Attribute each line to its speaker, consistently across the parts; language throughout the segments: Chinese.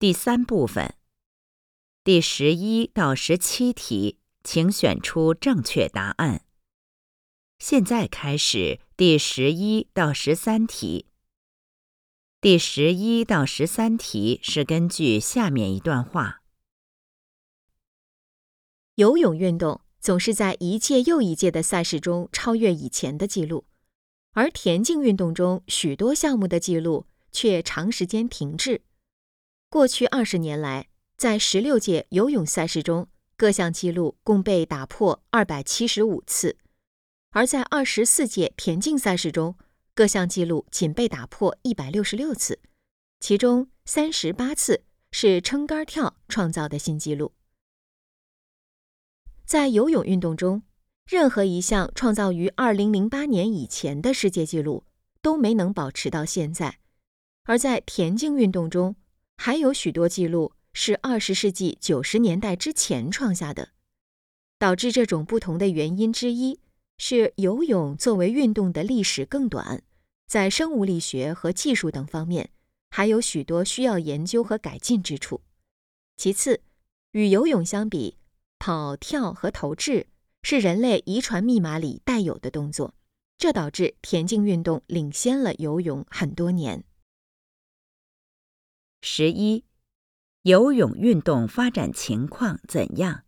Speaker 1: 第三部分，第十一到十七题，请选出正确答案。现在开始第十一到十三题。第十一到十三题是根据下面一段话：
Speaker 2: 游泳运动总是在一届又一届的赛事中超越以前的记录，而田径运动中许多项目的记录却长时间停滞。过去二十年来，在十六届游泳赛事中，各项纪录共被打破二百七十五次；而在二十四届田径赛事中，各项纪录仅被打破一百六十六次，其中三十八次是撑杆跳创造的新纪录。在游泳运动中，任何一项创造于二零零八年以前的世界纪录都没能保持到现在；而在田径运动中，还有许多记录是二十世纪九十年代之前创下的。导致这种不同的原因之一是，游泳作为运动的历史更短。在生物力学和技术等方面，还有许多需要研究和改进之处。其次，与游泳相比，跑、跳和投掷是人类遗传密码里带有的动作，这导致田径运动领先了游泳很多年。
Speaker 1: 十一，游泳运动发展情况怎样？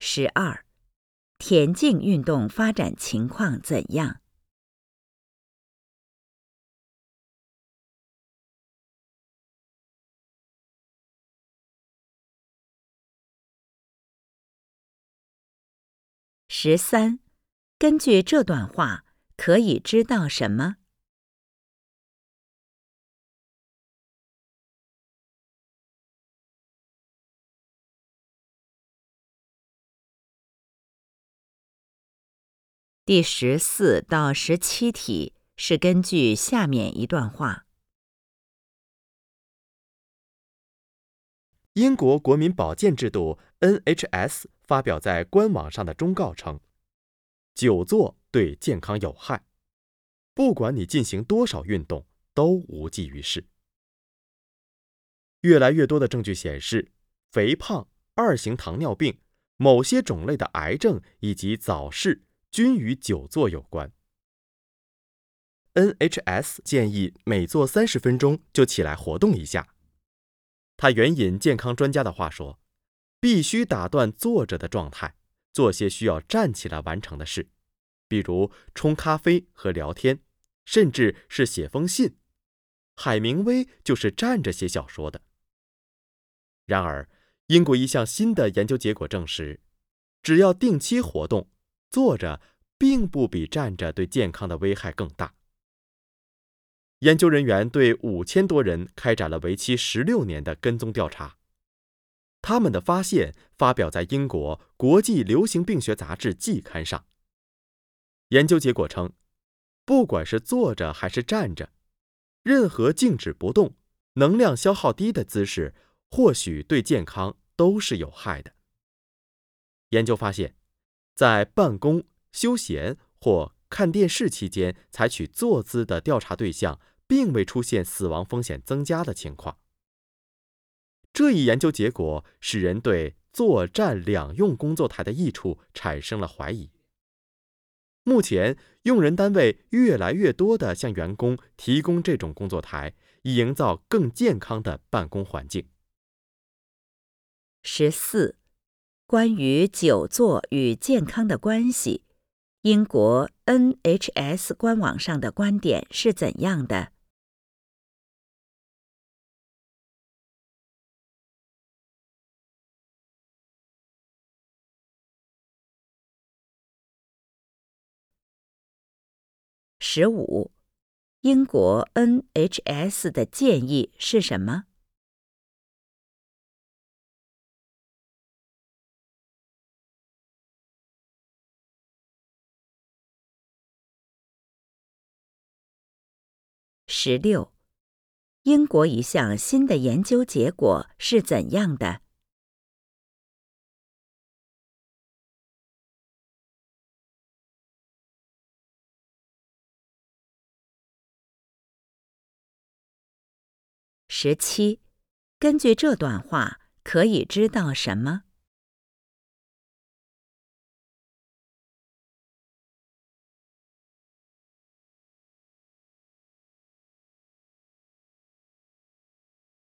Speaker 1: 十二，田径运动发展情况怎样？十三，根据这段话，可以知道什么？第十四到十七题是根据下面一段话：
Speaker 3: 英国国民保健制度 NHS 发表在官网上的忠告称，久坐对健康有害，不管你进行多少运动都无济于事。越来越多的证据显示，肥胖、二型糖尿病、某些种类的癌症以及早逝。均与久坐有关。NHS 建议每坐三十分钟就起来活动一下。他援引健康专家的话说：“必须打断坐着的状态，做些需要站起来完成的事，比如冲咖啡和聊天，甚至是写封信。”海明威就是站着写小说的。然而，英国一项新的研究结果证实，只要定期活动。坐着并不比站着对健康的危害更大。研究人员对五千多人开展了为期十六年的跟踪调查，他们的发现发表在英国国际流行病学杂志季刊上。研究结果称，不管是坐着还是站着，任何静止不动、能量消耗低的姿势，或许对健康都是有害的。研究发现。在办公、休闲或看电视期间采取坐姿的调查对象，并未出现死亡风险增加的情况。这一研究结果使人对作战两用工作台的益处产生了怀疑。目前，用人单位越来越多地向员工提供这种工作台，以营造更健康的办公环境。
Speaker 1: 十四。关于久坐与健康的关系，英国 NHS 官网上的观点是怎样的？十五，英国 NHS 的建议是什么？十六，英国一项新的研究结果是怎样的？十七，根据这段话可以知道什么？